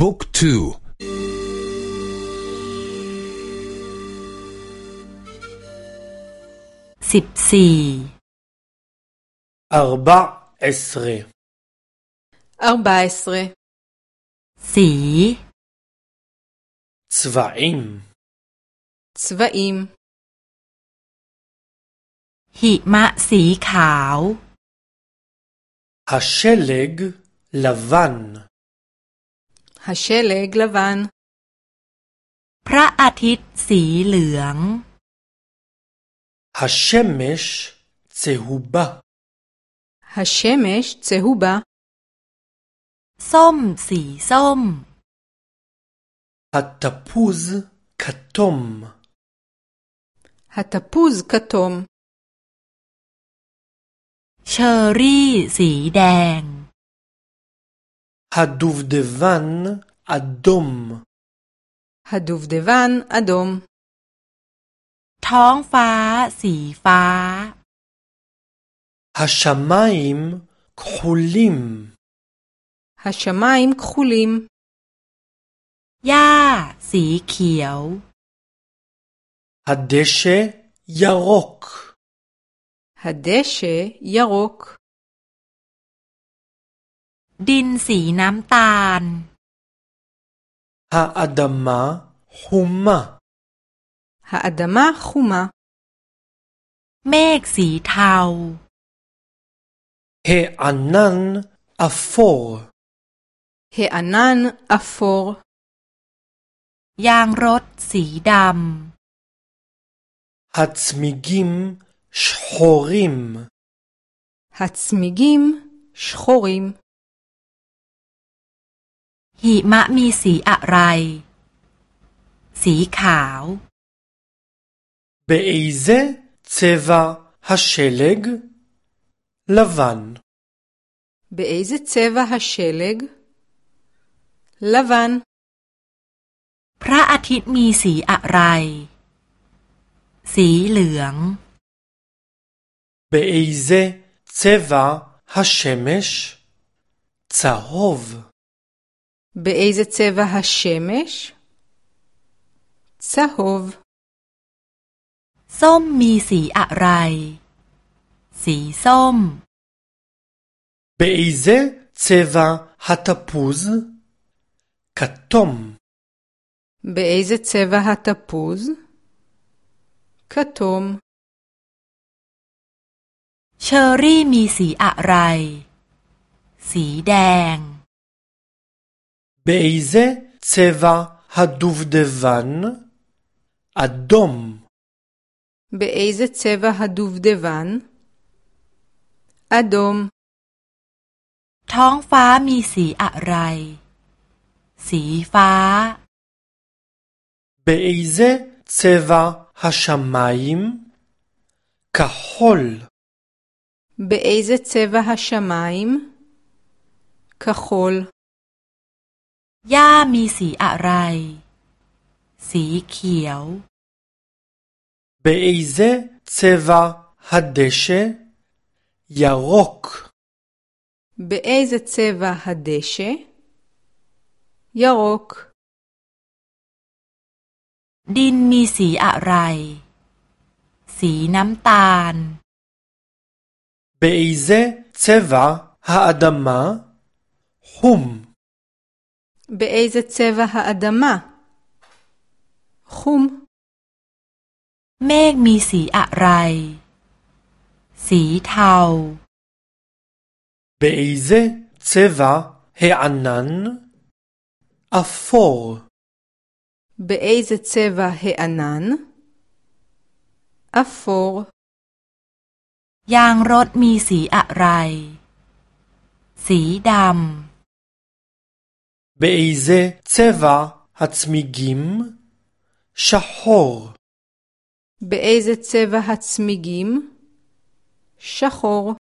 บุ๊กทูสิบสี่ ארבע עשרה อาบาสเร สี צבעים สวาอิม หิมะสีขาว השלג לבן ฮัชเลกลวัน พระอาทิตย์สีเหลือง השמש צהובה ฮัชเมชเซฮูบา ส้มสีส้ม התפוז כתום ฮัตพูซกะตม เชอร์รี่สีแดง הדובדבן אדום ฮัดูฟเดวันอดม ท้องฟ้าสีฟ้า השמיים כחולים ฮัชมาอิมคคูลิม หญ้าสีเขียว הדשא ירוק ฮัดเ ดินสีน้ำตาลฮาอัดมะฮุมะฮาอัดมะฮุมะเมฆสีเทาเฮอันนันอัฟฟอร์เฮอันนันאפורยางรถสีดำהצמיגים שחורים הצמיגים שחורים หิมะมีสีอะไร สีขาว באיזה צבע השלג? לבן เบเอซเซวาฮัชเลกลวัน พระอาทิตย์มีสีอะไร สีเหลือง באיזה צבע השמש? צהוב เบเอซเซวาฮัชเมชซาโฮว ส้มมีสีอะไร สีส้ม באיזה צבע התפוז? כתום เบเอซเซวาฮัตพูซคาตม เชอร์รี่มีสีอะไร สีแดง באיזה צבע הדובדבן? אדום เบเอซเซวาฮัดูฟเดวันอดม ท้องฟ้ามีสีอะไร สีฟ้า באיזה צבע השמיים? כחול เบเอ หญ้ามีสีอะไร สีเขียว באיזה צבע הדשא? ירוק เบเอซเซวาฮัดเดชยารก ดินมีสีอะไร สีน้ำตาล באיזה צבע האדמה? חום เบเอซเซวาฮัอดามาคุม เมฆมีสีอะไร สีเทา באיזה צבע הענן? אפור เบเอซเซวาเฮอานันอัฟอร์ ยางรถมีสีอะไร สีด באיזה צבע הצמיגים? שחור. באיזה צבע הצמיגים? שחור.